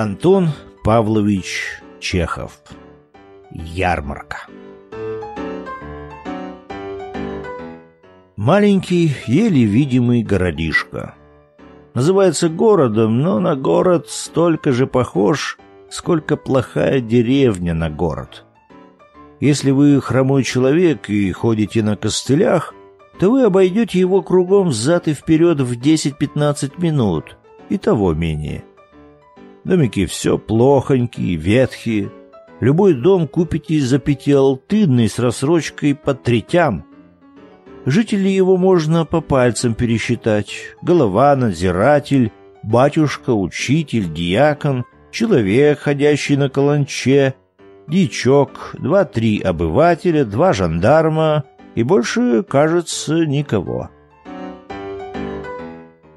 Антон Павлович Чехов. Ярмарка. Маленький, еле видимый городишко. Называется городом, но на город столько же похож, сколько плохая деревня на город. Если вы хромой человек и ходите на костылях, то вы обойдете его кругом взад и вперед в 10-15 минут, и того менее. Домики все плохонькие, ветхие. Любой дом купите за пятиалтынный с рассрочкой по третям. Жителей его можно по пальцам пересчитать. Голова, надзиратель, батюшка, учитель, диакон, человек, ходящий на каланче, дичок, два-три обывателя, два жандарма — и больше, кажется, никого.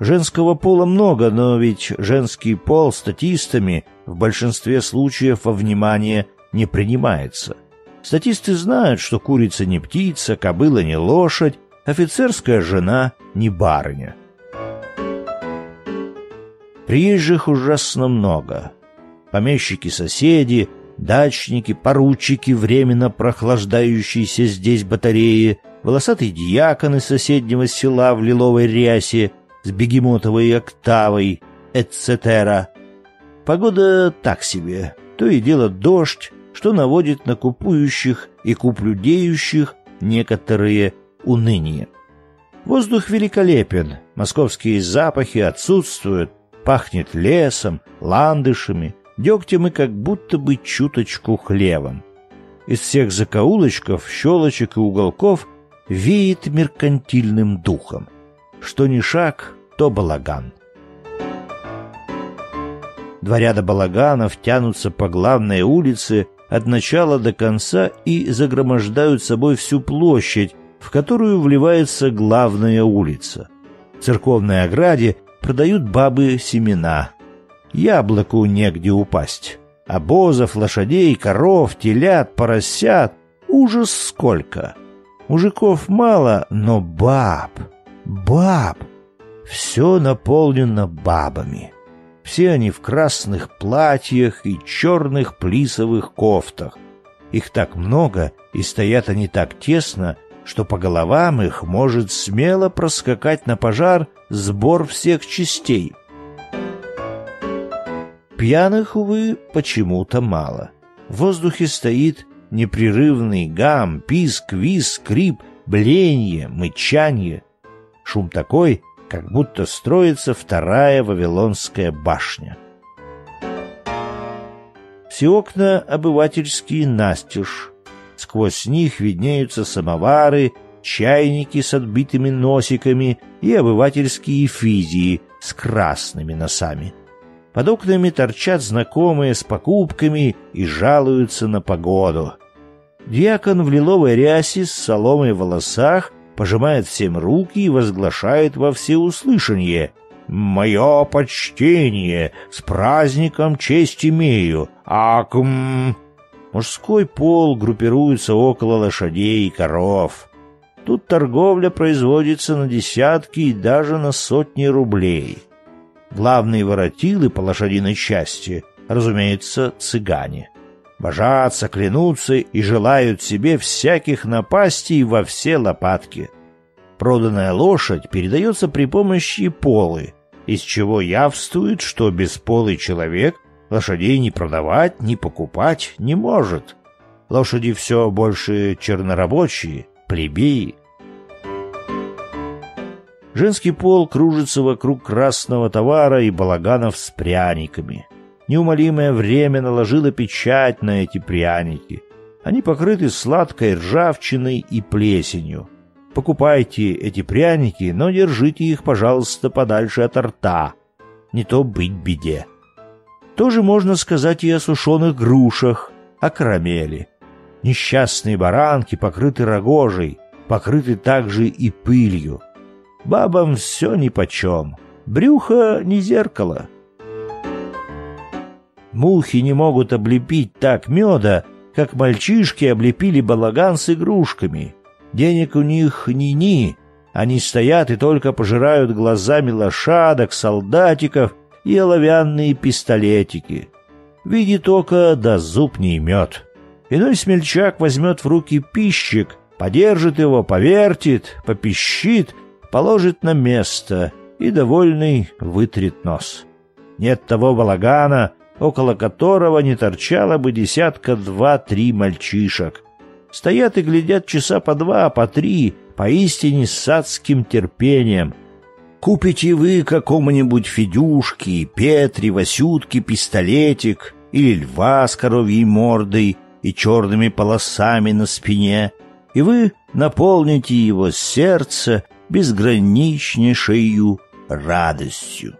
Женского пола много, но ведь женский пол статистами в большинстве случаев во внимание не принимается. Статисты знают, что курица не птица, кобыла не лошадь, офицерская жена не барыня. Приезжих ужасно много. Помещики-соседи — дачники, поручики, временно прохлаждающиеся здесь батареи, волосатый дьякон из соседнего села в лиловой рясе с бегемотовой октавой, etc. Погода так себе, то и дело дождь, что наводит на купующих и куплюдеющих некоторые уныние. Воздух великолепен, московские запахи отсутствуют, пахнет лесом, ландышами, дегтем и как будто бы чуточку хлебом. Из всех закоулочков, щелочек и уголков веет меркантильным духом. Что ни шаг, то балаган. Два ряда балаганов тянутся по главной улице от начала до конца и загромождают собой всю площадь, в которую вливается главная улица. В церковной ограде продают бабы семена, Яблоку негде упасть. Обозов, лошадей, коров, телят, поросят. Ужас сколько! Мужиков мало, но баб, баб. Все наполнено бабами. Все они в красных платьях и черных плисовых кофтах. Их так много, и стоят они так тесно, что по головам их может смело проскакать на пожар сбор всех частей. Пьяных, увы, почему-то мало. В воздухе стоит непрерывный гам, писк, виз, скрип, бленье, мычанье. Шум такой, как будто строится вторая Вавилонская башня. Все окна обывательские настежь. Сквозь них виднеются самовары, чайники с отбитыми носиками и обывательские физии с красными носами. Под окнами торчат знакомые с покупками и жалуются на погоду. Дьякон в лиловой рясе с соломой в волосах пожимает всем руки и возглашает во всеуслышание «Мое почтение! С праздником честь имею! Акм!» Мужской пол группируется около лошадей и коров. Тут торговля производится на десятки и даже на сотни рублей. Главные воротилы по лошадиной части, разумеется, цыгане. Божатся, клянутся и желают себе всяких напастей во все лопатки. Проданная лошадь передается при помощи полы, из чего явствует, что бесполый человек лошадей не продавать, не покупать не может. Лошади все больше чернорабочие, плебеи, Женский пол кружится вокруг красного товара и балаганов с пряниками. Неумолимое время наложило печать на эти пряники. Они покрыты сладкой ржавчиной и плесенью. Покупайте эти пряники, но держите их, пожалуйста, подальше от рта. Не то быть беде. Тоже можно сказать и о сушеных грушах, о карамели. Несчастные баранки покрыты рогожей, покрыты также и пылью. Бабам все нипочем. Брюхо не зеркало. Мухи не могут облепить так меда, как мальчишки облепили балаган с игрушками. Денег у них ни-ни. Они стоят и только пожирают глазами лошадок, солдатиков и оловянные пистолетики. Видит око, да зуб не имет. Иной смельчак возьмет в руки пищик, подержит его, повертит, попищит, положит на место и, довольный, вытрет нос. Нет того балагана, около которого не торчало бы десятка два-три мальчишек. Стоят и глядят часа по два, по три, поистине с адским терпением. Купите вы какому-нибудь Федюшке, Петре, Васютке пистолетик или льва с коровьей мордой и черными полосами на спине, и вы наполните его сердце безграничнейшей радостью.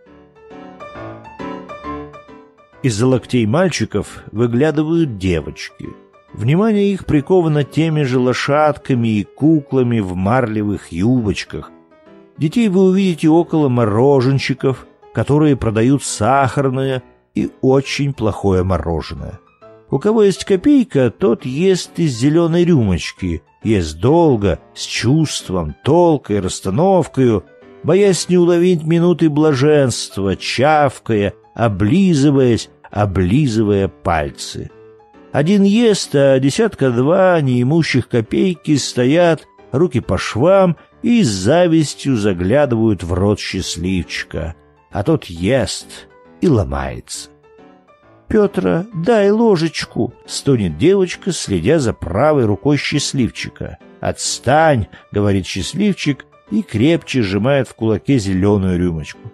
Из-за локтей мальчиков выглядывают девочки. Внимание их приковано теми же лошадками и куклами в марлевых юбочках. Детей вы увидите около мороженщиков, которые продают сахарное и очень плохое мороженое. У кого есть копейка, тот ест из зеленой рюмочки, ест долго, с чувством, толкой, расстановкой, боясь не уловить минуты блаженства, чавкая, облизываясь, облизывая пальцы. Один ест, а десятка-два неимущих копейки стоят, руки по швам и с завистью заглядывают в рот счастливчика, а тот ест и ломается. «Петра, дай ложечку!» — стонет девочка, следя за правой рукой счастливчика. «Отстань!» — говорит счастливчик и крепче сжимает в кулаке зеленую рюмочку.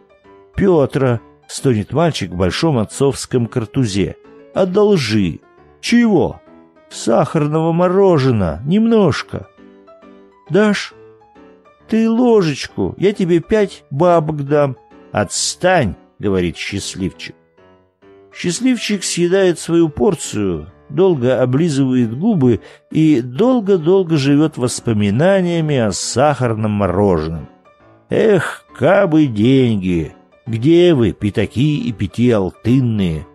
«Петра!» — стонет мальчик в большом отцовском картузе. «Одолжи!» «Чего?» «Сахарного мороженого. Немножко». «Дашь?» «Ты ложечку. Я тебе пять бабок дам». «Отстань!» — говорит счастливчик. Счастливчик съедает свою порцию, долго облизывает губы и долго-долго живет воспоминаниями о сахарном мороженом. Эх, кабы деньги! Где вы, пятаки и пятиалтынные?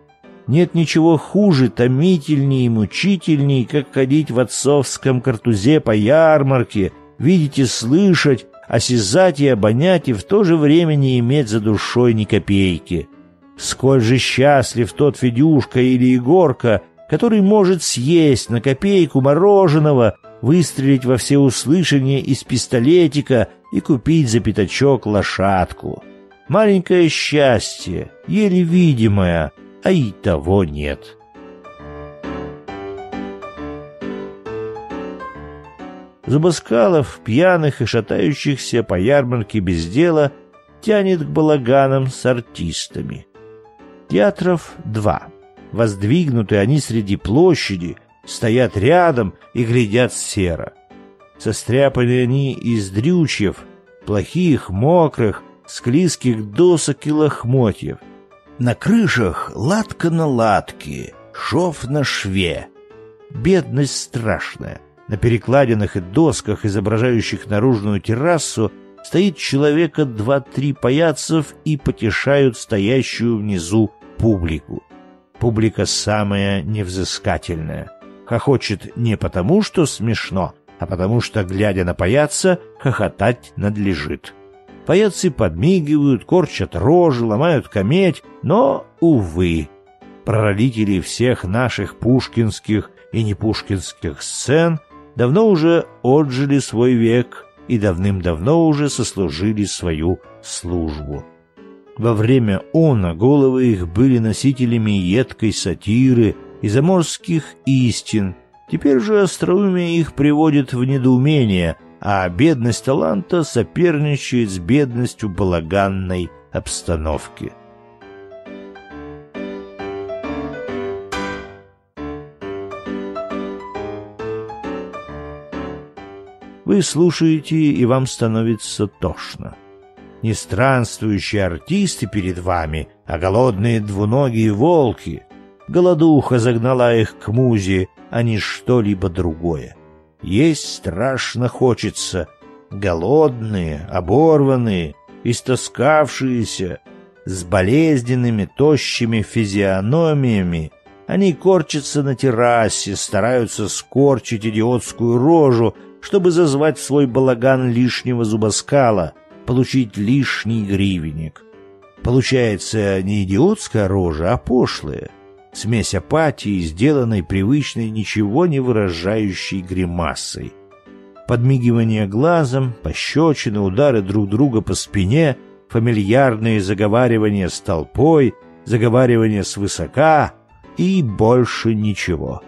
Нет ничего хуже, томительнее и мучительней, как ходить в отцовском картузе по ярмарке, видеть и слышать, осязать и обонять, и в то же время не иметь за душой ни копейки. Сколь же счастлив тот Федюшка или Егорка, который может съесть на копейку мороженого, выстрелить во всеуслышание из пистолетика и купить за пятачок лошадку. Маленькое счастье, еле видимое, а и того нет. Зубоскалов, пьяных и шатающихся по ярмарке без дела, тянет к балаганам с артистами. Театров два. Воздвигнуты они среди площади, стоят рядом и глядят серо. Состряпаны они из дрючьев, плохих, мокрых, склизких досок и лохмотьев. На крышах латка на латке, шов на шве. Бедность страшная. На перекладинах и досках, изображающих наружную террасу, стоит человека два-три паяцев и потешают стоящую внизу публику. Публика самая невзыскательная. Хохочет не потому, что смешно, а потому что, глядя на паяца, хохотать надлежит. Паяцы подмигивают, корчат рожи, ломают кометь, но, увы, прародители всех наших пушкинских и непушкинских сцен давно уже отжили свой век и давным-давно уже сослужили свою службу. Во время она головы их были носителями едкой сатиры и заморских истин. Теперь же остроумие их приводит в недоумение, а бедность таланта соперничает с бедностью балаганной обстановки. Вы слушаете, и вам становится тошно не странствующие артисты перед вами, а голодные двуногие волки. Голодуха загнала их к музе, а не что-либо другое. Есть страшно хочется. Голодные, оборванные, истоскавшиеся, с болезненными, тощими физиономиями, они корчатся на террасе, стараются скорчить идиотскую рожу, чтобы зазвать в свой балаган лишнего зубоскала — получить лишний гривенник. Получается не идиотская рожа, а пошлая. Смесь апатии, сделанной привычной, ничего не выражающей гримасой. Подмигивание глазом, пощечины, удары друг друга по спине, фамильярные заговаривания с толпой, заговаривания свысока и больше ничего.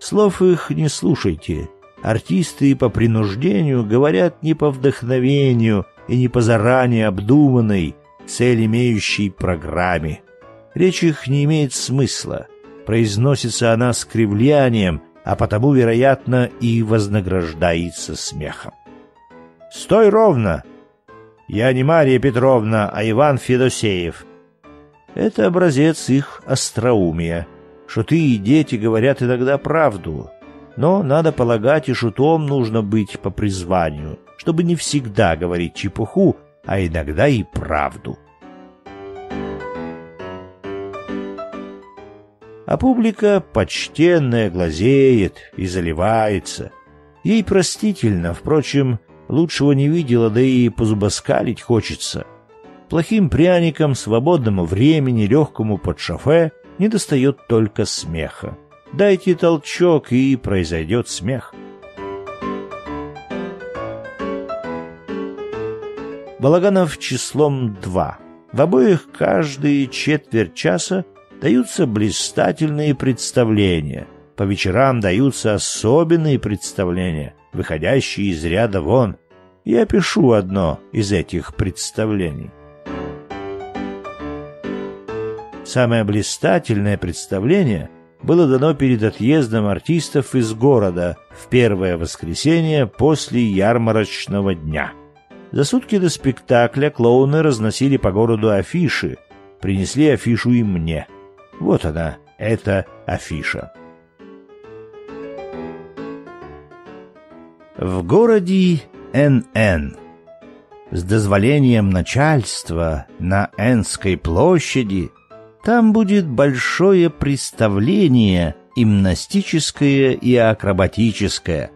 Слов их не слушайте. Артисты по принуждению говорят не по вдохновению и не по заранее обдуманной, цель имеющей программе. Речь их не имеет смысла. Произносится она с кривлянием, а потому, вероятно, и вознаграждается смехом. «Стой ровно!» «Я не Мария Петровна, а Иван Федосеев». Это образец их остроумия. Шуты и дети говорят иногда правду. Но, надо полагать, и шутом нужно быть по призванию, чтобы не всегда говорить чепуху, а иногда и правду. А публика почтенная глазеет и заливается. Ей простительно, впрочем, лучшего не видела, да и позубоскалить хочется. Плохим пряникам, свободному времени, легкому под шофе недостает только смеха. Дайте толчок, и произойдет смех. Балаганов числом два. В обоих каждые четверть часа даются блистательные представления. По вечерам даются особенные представления, выходящие из ряда вон. Я пишу одно из этих представлений. Самое блистательное представление было дано перед отъездом артистов из города в первое воскресенье после ярмарочного дня. За сутки до спектакля клоуны разносили по городу афиши, принесли афишу и мне. Вот она, эта афиша. В городе НН с дозволением начальства на Энской площади там будет большое представление гимнастическое и акробатическое,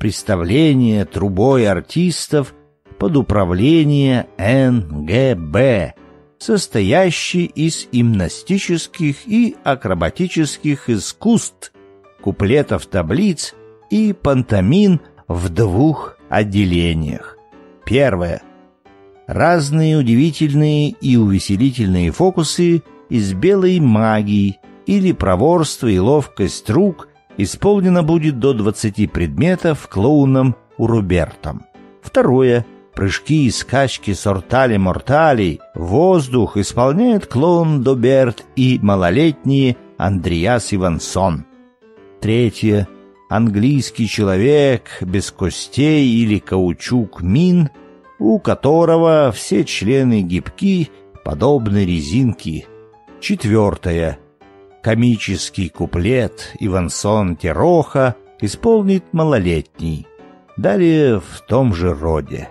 представление трубой артистов под управление НГБ, состоящий из гимнастических и акробатических искусств, куплетов таблиц и пантомин в двух отделениях. Первое. Разные удивительные и увеселительные фокусы из белой магии или проворство и ловкость рук исполнено будет до 20 предметов клоуном Урубертом. Второе. Прыжки и скачки сортали-морталей, воздух исполняет клоун Доберт и малолетний Андреас Ивансон. Третье. Английский человек без костей или каучук мин, у которого все члены гибки, подобны резинке. Четвертое. Комический куплет Ивансон Тероха исполнит малолетний. Далее в том же роде.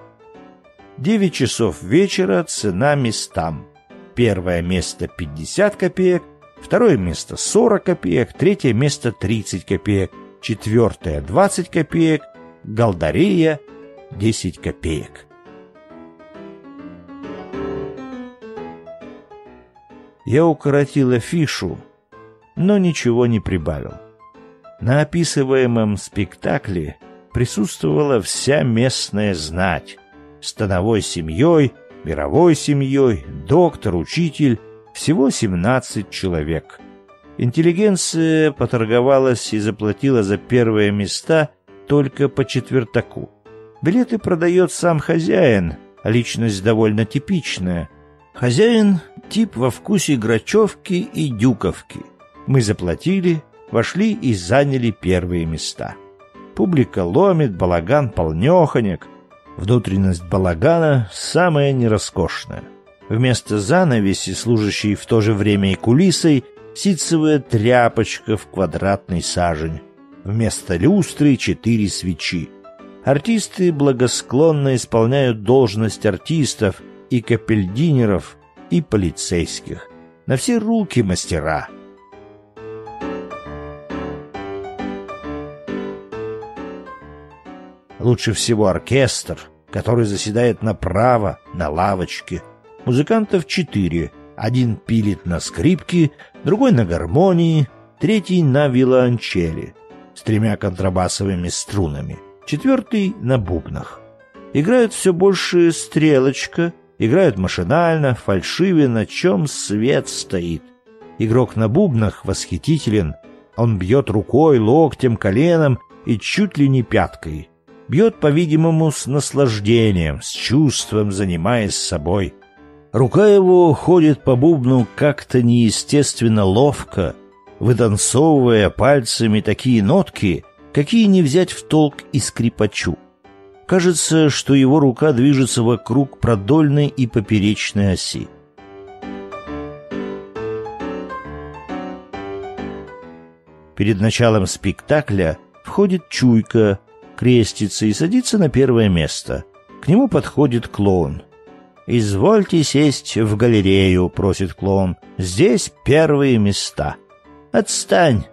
Девять часов вечера цена местам. Первое место 50 копеек, второе место 40 копеек, третье место 30 копеек, четвертое 20 копеек, голдарея 10 копеек. Я укоротил афишу, но ничего не прибавил. На описываемом спектакле присутствовала вся местная знать, становой семьей, мировой семьей, доктор, учитель, всего 17 человек. Интеллигенция поторговалась и заплатила за первые места только по четвертаку. Билеты продает сам хозяин, а личность довольно типичная. Хозяин — тип во вкусе Грачевки и Дюковки. Мы заплатили, вошли и заняли первые места. Публика ломит, балаган полнеханек — Внутренность балагана самая нероскошная. Вместо занавеси, служащей в то же время и кулисой, ситцевая тряпочка в квадратный сажень. Вместо люстры четыре свечи. Артисты благосклонно исполняют должность артистов и капельдинеров, и полицейских. На все руки мастера. Лучше всего оркестр, который заседает направо, на лавочке. Музыкантов четыре. Один пилит на скрипке, другой на гармонии, третий на виолончели с тремя контрабасовыми струнами, четвертый на бубнах. Играют все больше стрелочка, играют машинально, фальшиве, на чем свет стоит. Игрок на бубнах восхитителен, он бьет рукой, локтем, коленом и чуть ли не пяткой. Бьет, по-видимому, с наслаждением, с чувством, занимаясь собой. Рука его ходит по бубну как-то неестественно ловко, вытанцовывая пальцами такие нотки, какие не взять в толк и скрипачу. Кажется, что его рука движется вокруг продольной и поперечной оси. Перед началом спектакля входит чуйка, крестится и садится на первое место. К нему подходит клоун. «Извольте сесть в галерею», — просит клоун. «Здесь первые места». «Отстань!»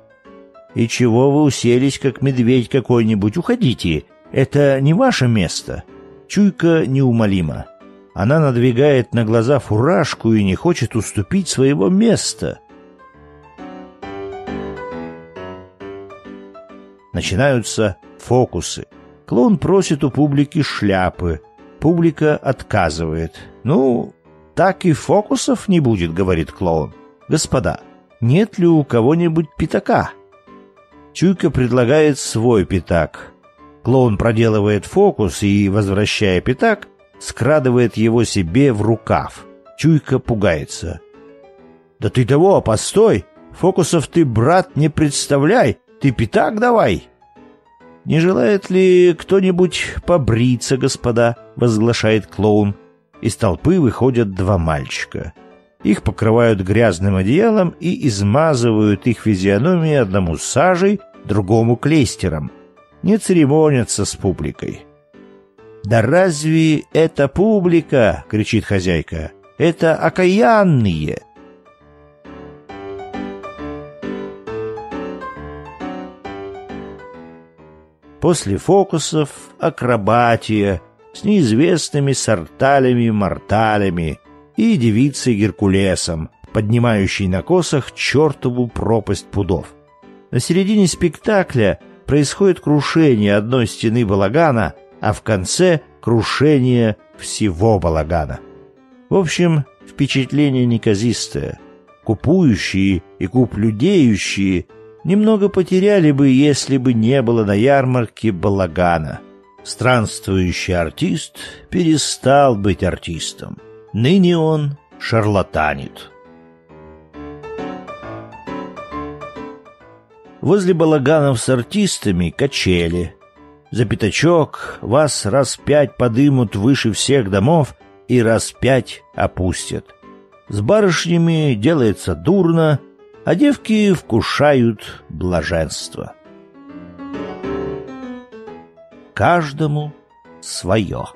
«И чего вы уселись, как медведь какой-нибудь? Уходите! Это не ваше место!» Чуйка неумолима. Она надвигает на глаза фуражку и не хочет уступить своего места. Начинаются фокусы. Клоун просит у публики шляпы. Публика отказывает. «Ну, так и фокусов не будет», — говорит клоун. «Господа, нет ли у кого-нибудь пятака?» Чуйка предлагает свой пятак. Клоун проделывает фокус и, возвращая пятак, скрадывает его себе в рукав. Чуйка пугается. «Да ты того, постой! Фокусов ты, брат, не представляй! Ты пятак давай!» «Не желает ли кто-нибудь побриться, господа?» — возглашает клоун. Из толпы выходят два мальчика. Их покрывают грязным одеялом и измазывают их физиономии одному сажей, другому клейстером. Не церемонятся с публикой. «Да разве это публика?» — кричит хозяйка. «Это окаянные!» После фокусов акробатия с неизвестными сорталями-морталями и девицей Геркулесом, поднимающей на косах чертову пропасть пудов. На середине спектакля происходит крушение одной стены балагана, а в конце — крушение всего балагана. В общем, впечатление неказистое. Купующие и куплюдеющие немного потеряли бы, если бы не было на ярмарке балагана. Странствующий артист перестал быть артистом. Ныне он шарлатанит. Возле балаганов с артистами качели. За пятачок вас раз пять подымут выше всех домов и раз пять опустят. С барышнями делается дурно — а девки вкушают блаженство. Каждому свое.